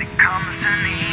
that comes to me.